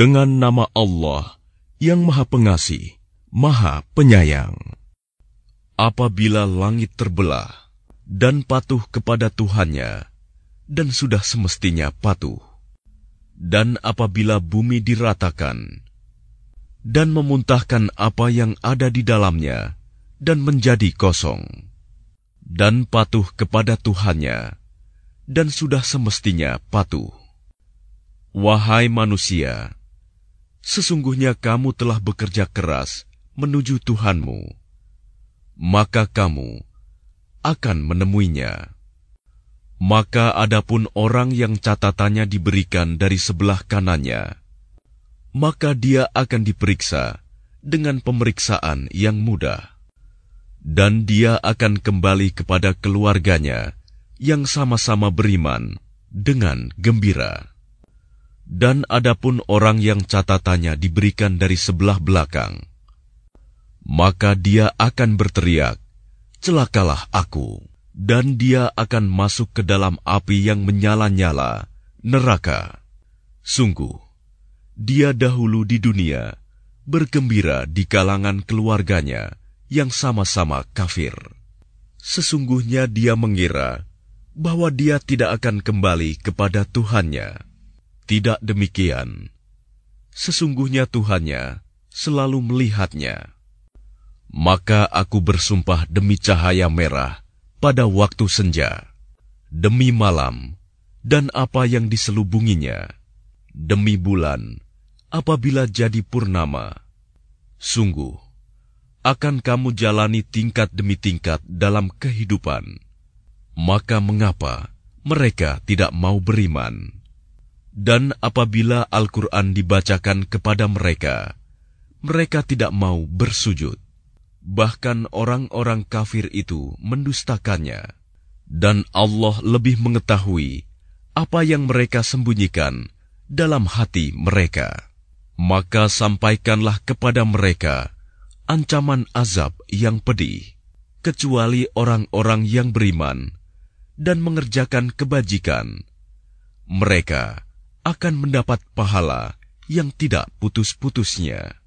Dengan nama Allah yang Maha Pengasih, Maha Penyayang. Apabila langit terbelah dan patuh kepada Tuhannya, dan sudah semestinya patuh, dan apabila bumi diratakan dan memuntahkan apa yang ada di dalamnya, dan menjadi kosong, dan patuh kepada Tuhannya, dan sudah semestinya patuh. Wahai manusia, Sesungguhnya kamu telah bekerja keras menuju Tuhanmu, maka kamu akan menemuinya. Maka adapun orang yang catatannya diberikan dari sebelah kanannya, maka dia akan diperiksa dengan pemeriksaan yang mudah. Dan dia akan kembali kepada keluarganya yang sama-sama beriman dengan gembira. Dan adapun orang yang catatannya diberikan dari sebelah belakang, maka dia akan berteriak, "Celakalah aku!" dan dia akan masuk ke dalam api yang menyala-nyala, neraka. Sungguh, dia dahulu di dunia bergembira di kalangan keluarganya yang sama-sama kafir. Sesungguhnya dia mengira bahwa dia tidak akan kembali kepada Tuhannya. Tidak demikian. Sesungguhnya Tuhannya selalu melihatnya. Maka aku bersumpah demi cahaya merah pada waktu senja, demi malam, dan apa yang diselubunginya, demi bulan, apabila jadi purnama. Sungguh, akan kamu jalani tingkat demi tingkat dalam kehidupan. Maka mengapa mereka tidak mau beriman? Dan apabila Al-Quran dibacakan kepada mereka, mereka tidak mau bersujud. Bahkan orang-orang kafir itu mendustakannya. Dan Allah lebih mengetahui apa yang mereka sembunyikan dalam hati mereka. Maka sampaikanlah kepada mereka ancaman azab yang pedih, kecuali orang-orang yang beriman dan mengerjakan kebajikan. Mereka akan mendapat pahala yang tidak putus-putusnya.